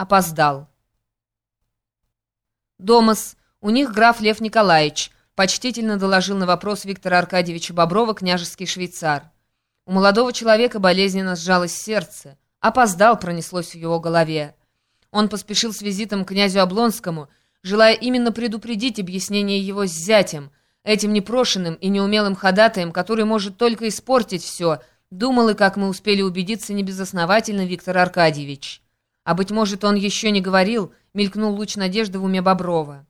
опоздал. «Домас, у них граф Лев Николаевич», — почтительно доложил на вопрос Виктора Аркадьевича Боброва княжеский швейцар. У молодого человека болезненно сжалось сердце. «Опоздал», — пронеслось в его голове. Он поспешил с визитом к князю Облонскому, желая именно предупредить объяснение его с зятем, этим непрошенным и неумелым ходатаем, который может только испортить все, думал и, как мы успели убедиться, небезосновательно Виктор Аркадьевич. А, быть может, он еще не говорил, мелькнул луч надежды в уме Боброва.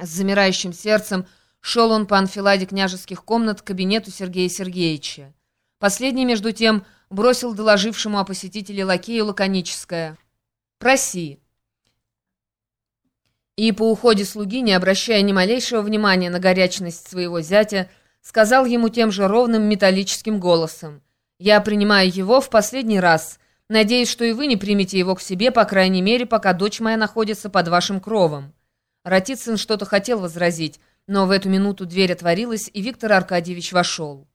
С замирающим сердцем шел он по анфиладе княжеских комнат к кабинету Сергея Сергеевича. Последний, между тем, бросил доложившему о посетителе лакею лаконическое «Проси». И по уходе слуги, не обращая ни малейшего внимания на горячность своего зятя, сказал ему тем же ровным металлическим голосом «Я принимаю его в последний раз», Надеюсь, что и вы не примете его к себе, по крайней мере, пока дочь моя находится под вашим кровом». Ратицын что-то хотел возразить, но в эту минуту дверь отворилась, и Виктор Аркадьевич вошел.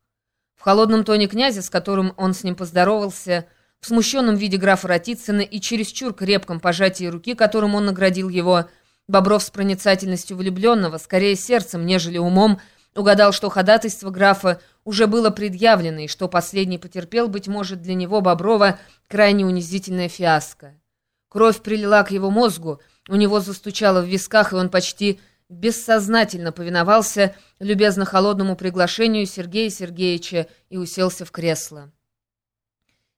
В холодном тоне князя, с которым он с ним поздоровался, в смущенном виде графа Ратицына и чересчур крепком пожатии руки, которым он наградил его, Бобров с проницательностью влюбленного, скорее сердцем, нежели умом, Угадал, что ходатайство графа уже было предъявлено, и что последний потерпел, быть может, для него, Боброва, крайне унизительная фиаско. Кровь прилила к его мозгу, у него застучало в висках, и он почти бессознательно повиновался любезно холодному приглашению Сергея Сергеевича и уселся в кресло.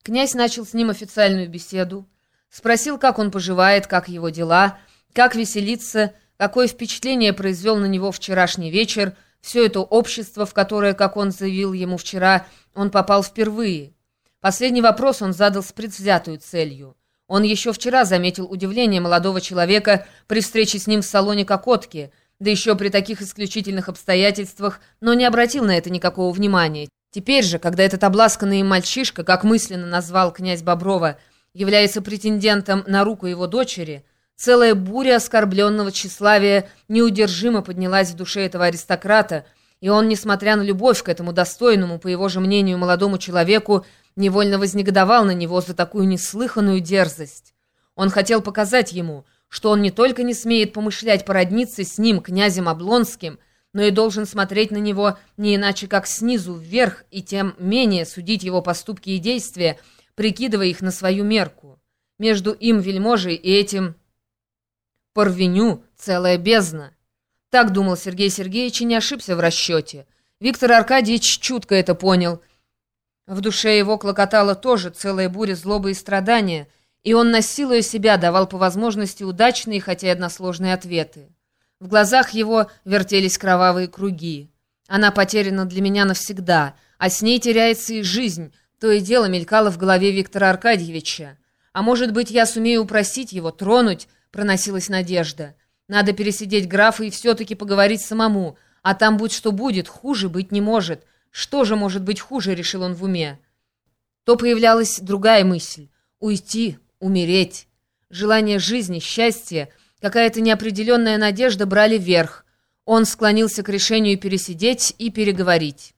Князь начал с ним официальную беседу, спросил, как он поживает, как его дела, как веселиться, какое впечатление произвел на него вчерашний вечер, все это общество, в которое, как он заявил ему вчера, он попал впервые. Последний вопрос он задал с предвзятую целью. Он еще вчера заметил удивление молодого человека при встрече с ним в салоне Кокотки, да еще при таких исключительных обстоятельствах, но не обратил на это никакого внимания. Теперь же, когда этот обласканный мальчишка, как мысленно назвал князь Боброва, является претендентом на руку его дочери – Целая буря оскорбленного тщеславия неудержимо поднялась в душе этого аристократа, и он, несмотря на любовь к этому достойному, по его же мнению, молодому человеку, невольно вознегодовал на него за такую неслыханную дерзость. Он хотел показать ему, что он не только не смеет помышлять породниться с ним, князем Облонским, но и должен смотреть на него не иначе, как снизу вверх, и тем менее судить его поступки и действия, прикидывая их на свою мерку. Между им, вельможей, и этим Порвеню целая бездна. Так думал Сергей Сергеевич и не ошибся в расчете. Виктор Аркадьевич чутко это понял. В душе его клокотала тоже целая буря злобы и страдания, и он, насилуя себя, давал по возможности удачные, хотя и односложные ответы. В глазах его вертелись кровавые круги. Она потеряна для меня навсегда, а с ней теряется и жизнь, то и дело мелькало в голове Виктора Аркадьевича. А может быть, я сумею упросить его, тронуть, проносилась надежда. Надо пересидеть графа и все-таки поговорить самому, а там будь что будет, хуже быть не может. Что же может быть хуже, решил он в уме. То появлялась другая мысль — уйти, умереть. Желание жизни, счастья, какая-то неопределенная надежда брали верх. Он склонился к решению пересидеть и переговорить.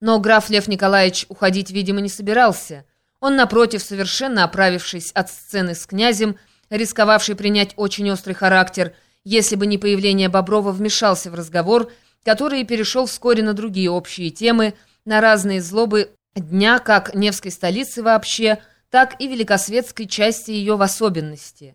Но граф Лев Николаевич уходить, видимо, не собирался. Он, напротив, совершенно оправившись от сцены с князем, рисковавший принять очень острый характер, если бы не появление Боброва вмешался в разговор, который перешел вскоре на другие общие темы, на разные злобы дня как Невской столицы вообще, так и Великосветской части ее в особенности.